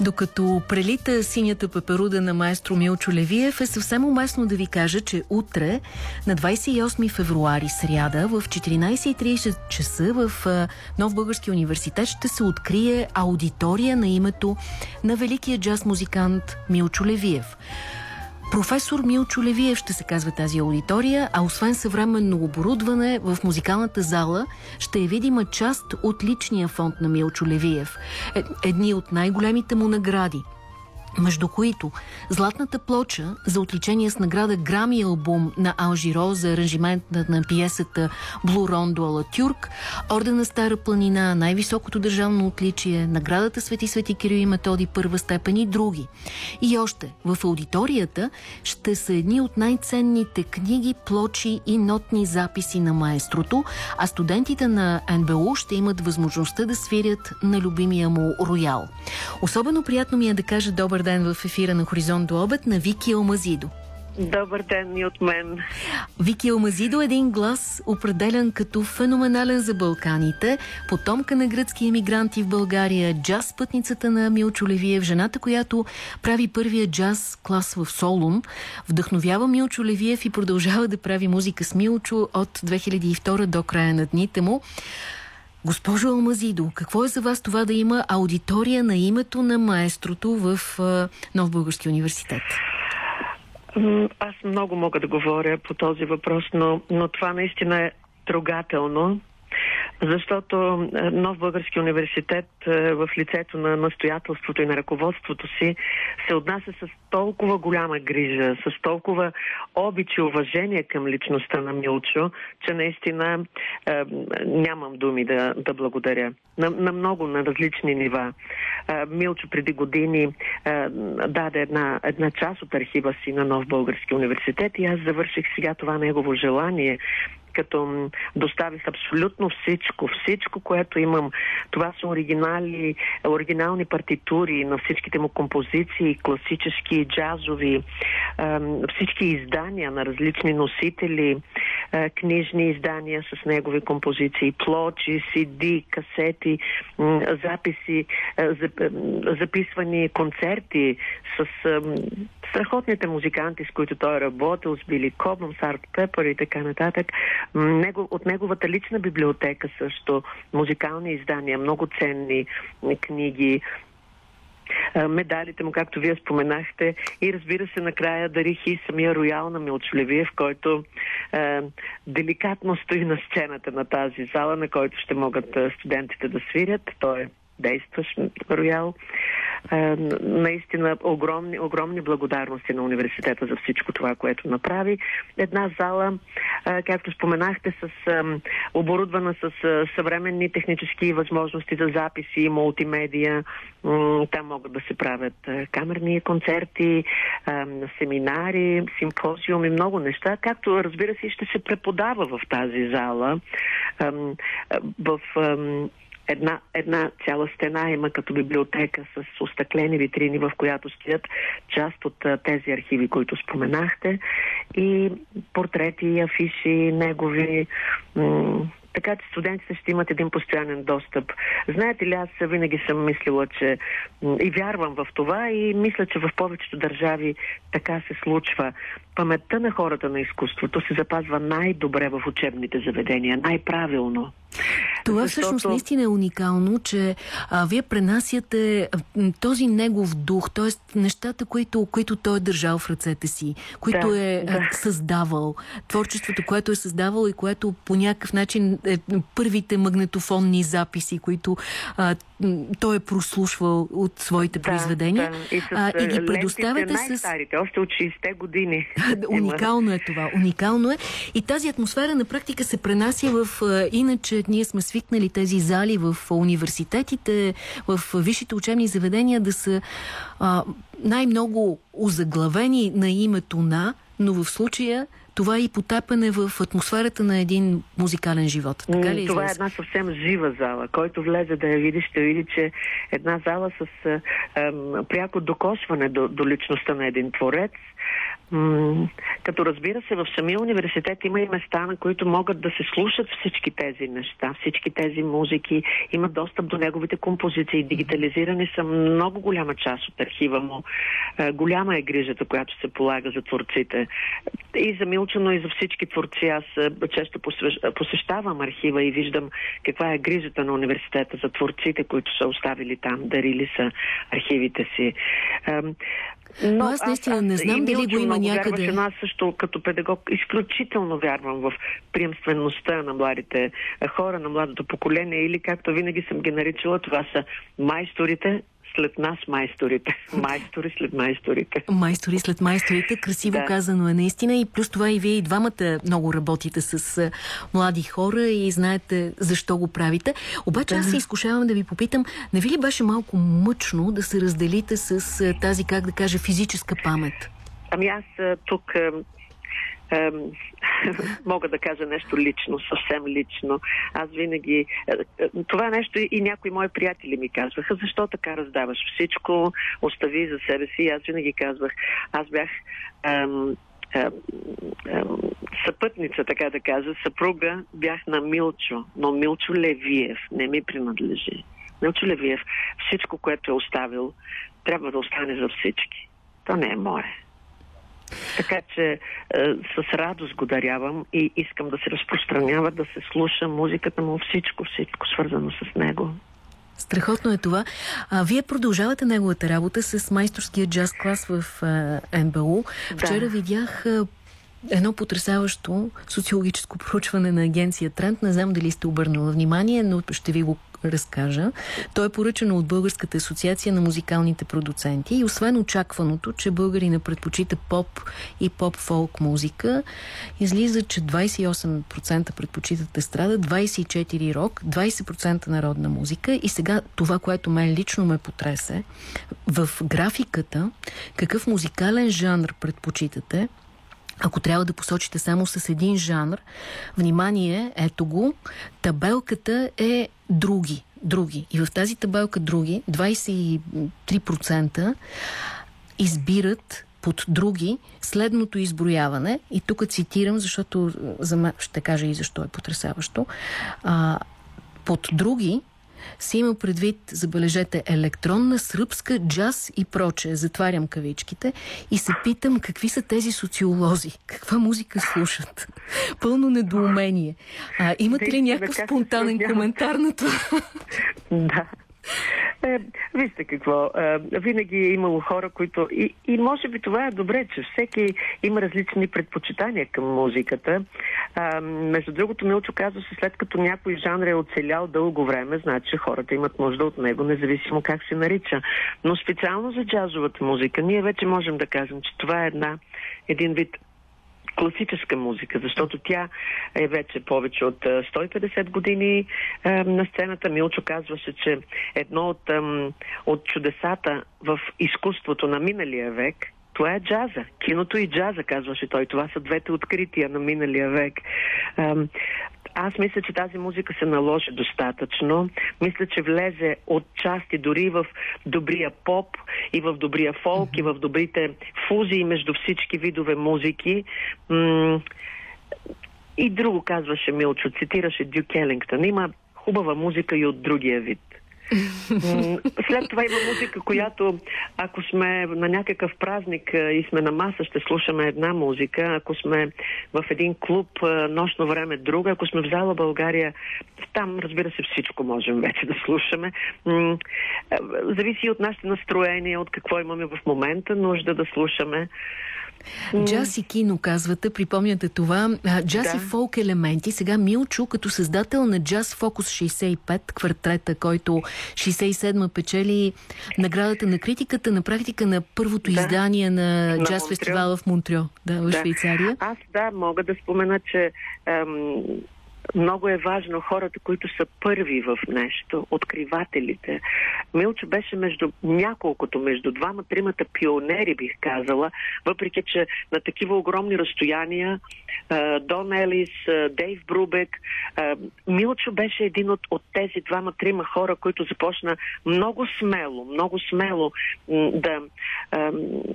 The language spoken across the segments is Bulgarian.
Докато прелита синята пеперуда на маестро Милчо Левиев е съвсем уместно да ви кажа, че утре на 28 февруари сряда в 14.30 часа в Нов Български университет ще се открие аудитория на името на великия джаз музикант Милчо Левиев. Професор Милчо Левиев ще се казва тази аудитория, а освен съвременно оборудване в музикалната зала ще е видима част от личния фонд на Милчо Левиев. Е, едни от най-големите му награди – между които Златната плоча за отличение с награда Грами албум на Алжиро за аранжимент на пиесата Блу Рондо Ала Тюрк, Ордена Стара планина, най-високото държавно отличие, наградата Свети Свети Кирил и Методи първа степен и други. И още, в аудиторията ще са едни от най-ценните книги, плочи и нотни записи на маестрото, а студентите на НБУ ще имат възможността да свирят на любимия му роял. Особено приятно ми е да кажа добър ден в ефира на Хоризонт до обед на Вики Алмазидо. Добър ден и от мен. Вики Алмазидо е един глас, определен като феноменален за Балканите, потомка на гръцки емигранти в България, джаз пътницата на Милчо Левиев, жената, която прави първия джаз клас в Солун, вдъхновява Милчо Левиев и продължава да прави музика с Милчо от 2002 до края на дните му. Госпожо Алмазидо, какво е за вас това да има аудитория на името на маестрото в Нов Български университет? Аз много мога да говоря по този въпрос, но, но това наистина е трогателно защото е, Нов Български университет е, в лицето на настоятелството и на ръководството си се отнася с толкова голяма грижа, с толкова обич и уважение към личността на Милчо, че наистина е, нямам думи да, да благодаря. На, на много, на различни нива. Е, Милчо преди години е, даде една, една част от архива си на Нов Български университет и аз завърших сега това негово желание като доставих абсолютно всичко. Всичко, което имам. Това са оригинали, оригинални партитури на всичките му композиции, класически, джазови, всички издания на различни носители, книжни издания с негови композиции, плочи, CD, касети, записи, записвани концерти с страхотните музиканти, с които той е работил, с Били Кобъм, с Арт Пепър и така нататък. От неговата лична библиотека също музикални издания, много ценни книги, медалите му, както вие споменахте. И разбира се, накрая дарих и самия роял на Милчолевиев, който е, деликатно стои на сцената на тази зала, на който ще могат студентите да свирят. Той е действащ роял. Е, наистина огромни, огромни благодарности на университета за всичко това, което направи. Една зала, е, както споменахте, с е, оборудвана с съвременни технически възможности за записи и мултимедия. Там могат да се правят камерни концерти, семинари, симпозиуми, много неща, както разбира се ще се преподава в тази зала. В една, една цяла стена има като библиотека с остъклени витрини, в която стоят част от тези архиви, които споменахте и портрети, афиши, негови така че студентите ще имат един постоянен достъп. Знаете ли, аз винаги съм мислила, че и вярвам в това и мисля, че в повечето държави така се случва. Паметта на хората на изкуството се запазва най-добре в учебните заведения, най-правилно. Това Защото... всъщност наистина е уникално, че а, вие пренасяте този негов дух, т.е. нещата, които, които той е държал в ръцете си, които да, е да. създавал, творчеството, което е създавал и което по някакъв начин е първите магнетофонни записи, които а, той е прослушвал от своите да, произведения да. И, с, а, и ги предоставяте с... още от 60-те години. уникално е това, уникално е. И тази атмосфера на практика се пренася в... Иначе ние сме свикнали тези зали в университетите, в висшите учебни заведения да са най-много озаглавени на името на, но в случая това е и потапане в атмосферата на един музикален живот. Така ли това е една съвсем жива зала. Който влезе да я види, ще види, че една зала с а, пряко докосване до, до личността на един творец, като разбира се, в самия университет има и места, на които могат да се слушат всички тези неща, всички тези музики, имат достъп до неговите композиции. Дигитализирани са много голяма част от архива му. Е, голяма е грижата, която се полага за творците. И за Милчо, и за всички творци. Аз е, често посещавам архива и виждам каква е грижата на университета за творците, които са оставили там, дарили са архивите си. Но аз наистина не знам дали го има някъде. Вярваше, но аз също като педагог изключително вярвам в приемствеността на младите хора, на младото поколение или както винаги съм ги наричала, това са майсторите след нас майсторите. Майстори след майсторите. Майстори след майсторите. Красиво да. казано е наистина. И плюс това и вие и двамата много работите с млади хора и знаете защо го правите. Обаче да. аз се изкушавам да ви попитам, не ви ли беше малко мъчно да се разделите с тази, как да кажа, физическа памет? Ами аз тук мога да кажа нещо лично, съвсем лично. Аз винаги... Е, е, това нещо и някои мои приятели ми казваха, защо така раздаваш всичко, остави за себе си. Аз винаги казвах, аз бях съпътница, така да кажа, съпруга бях на Милчо, но Милчо Левиев не ми принадлежи. Милчо Левиев, всичко, което е оставил, трябва да остане за всички. То не е мое. Така че е, с радост го дарявам и искам да се разпространява, да се слуша музиката му, всичко, всичко свързано с него. Страхотно е това. А, вие продължавате неговата работа с майсторския джаз клас в а, НБУ. Вчера да. видях а, едно потрясаващо социологическо проучване на агенция Тренд. Не знам дали сте обърнала внимание, но ще ви го разкажа. То е поръчано от Българската асоциация на музикалните продуценти и освен очакваното, че българина предпочита поп и поп-фолк музика, излиза, че 28% предпочитат естрада, 24% рок, 20% народна музика и сега това, което мен лично ме потресе, в графиката какъв музикален жанр предпочитате, ако трябва да посочите само с един жанр, внимание, ето го, табелката е други. Други. И в тази табелка други, 23% избират под други следното изброяване. И тук цитирам, защото за ще кажа и защо е потрясаващо. А, под други се има предвид, забележете, електронна, сръбска, джаз и проче. Затварям кавичките и се питам какви са тези социолози, каква музика слушат. Пълно недоумение. А, имате ли някакъв спонтанен коментар на това? Да. Е, вижте какво, е, винаги е имало хора, които... И, и може би това е добре, че всеки има различни предпочитания към музиката. Е, между другото, Милчо казва се, след като някой жанр е оцелял дълго време, значи хората имат нужда от него, независимо как се нарича. Но специално за джазовата музика, ние вече можем да кажем, че това е една, един вид класическа музика, защото тя е вече повече от 150 години на сцената. Милчо казваше, че едно от, от чудесата в изкуството на миналия век това е джаза. Киното и джаза, казваше той. Това са двете открития на миналия век. Аз мисля, че тази музика се наложи достатъчно. Мисля, че влезе от части дори в добрия поп и в добрия фолк mm-hmm. и в добрите фузии между всички видове музики. М- и друго казваше Милчо, цитираше Дюк Елингтън. Има хубава музика и от другия вид. След това има музика, която ако сме на някакъв празник и сме на маса, ще слушаме една музика. Ако сме в един клуб нощно време друга. Ако сме в зала България, там разбира се всичко можем вече да слушаме. Зависи от нашите настроения, от какво имаме в момента, нужда да слушаме. Джаз и кино, казвате, припомняте това. Джаз да. и фолк елементи. Сега Милчо, като създател на Джаз Фокус 65, квартрета, който 67 печели наградата на критиката на практика на първото да. издание на, на Джаз фестивала в Монтрео, да, в да. Швейцария. Аз да, мога да спомена, че ем, много е важно хората, които са първи в нещо, откривателите. Милчо беше между няколкото, между двама, тримата пионери, бих казала, въпреки че на такива огромни разстояния Дон Елис, Дейв Брубек, Милчо беше един от, от тези двама-трима хора, които започна много смело, много смело да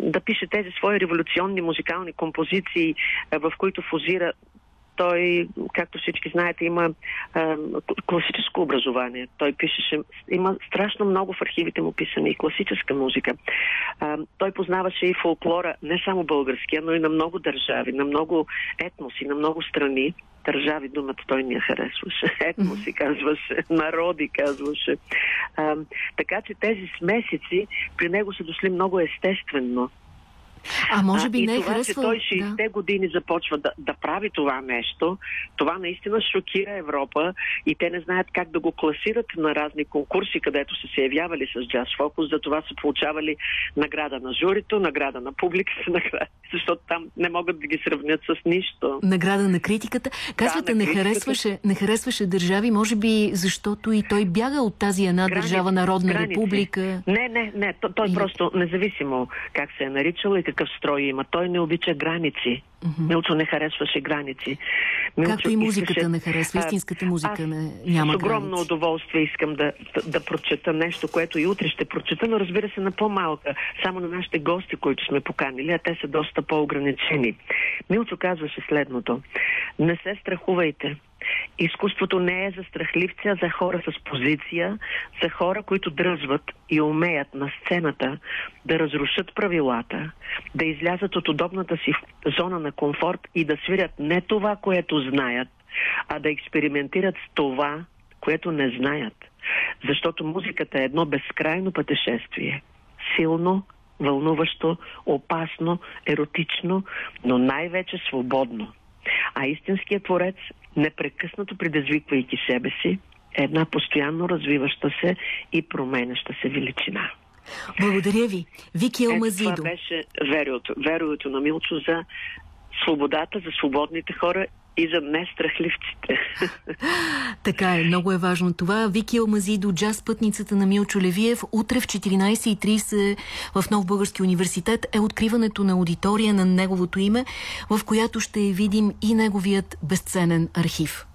да пише тези свои революционни музикални композиции, в които фузира той, както всички знаете, има а, класическо образование. Той пишеше, има страшно много в архивите му писани и класическа музика. А, той познаваше и фолклора, не само българския, но и на много държави, на много етноси, на много страни държави, думата той ни я харесваше. Етноси казваше, народи казваше. А, така че тези смесици при него са дошли много естествено. А може би а, не и е това, че той 60-те да. години започва да, да прави това нещо, това наистина шокира Европа и те не знаят как да го класират на разни конкурси, където са се явявали с джаз фокус, за това са получавали награда на журито, награда на публиката, награда, защото там не могат да ги сравнят с нищо. Награда на критиката. Казвате, да, не, критиката. Харесваше, не харесваше държави, може би защото и той бяга от тази една граници, държава, Народна граници. република. Не, не, не, той, той Или... просто независимо как се е наричал и какъв строй има. Той не обича граници. Mm-hmm. Милчо не харесваше граници. Милчо Както и музиката искаше, не харесва, истинската музика аз не, няма с огромно граници. удоволствие искам да, да, да прочета нещо, което и утре ще прочета, но разбира се на по-малка, само на нашите гости, които сме поканили, а те са доста по-ограничени. Милчо казваше следното. Не се страхувайте. Изкуството не е за страхливци, а за хора с позиция, за хора, които дръзват и умеят на сцената да разрушат правилата, да излязат от удобната си зона на комфорт и да свирят не това, което знаят, а да експериментират с това, което не знаят. Защото музиката е едно безкрайно пътешествие. Силно, вълнуващо, опасно, еротично, но най-вече свободно. А истинският творец, непрекъснато предизвиквайки себе си, е една постоянно развиваща се и променяща се величина. Благодаря ви. Вики Елмазидо. Това беше вериото, вериото на Милчо за свободата, за свободните хора и за нестрахливците. така е, много е важно това. Вики Алмазидо, джаз пътницата на Милчо Левиев. Утре в 14.30 в Нов Български университет е откриването на аудитория на неговото име, в която ще видим и неговият безценен архив.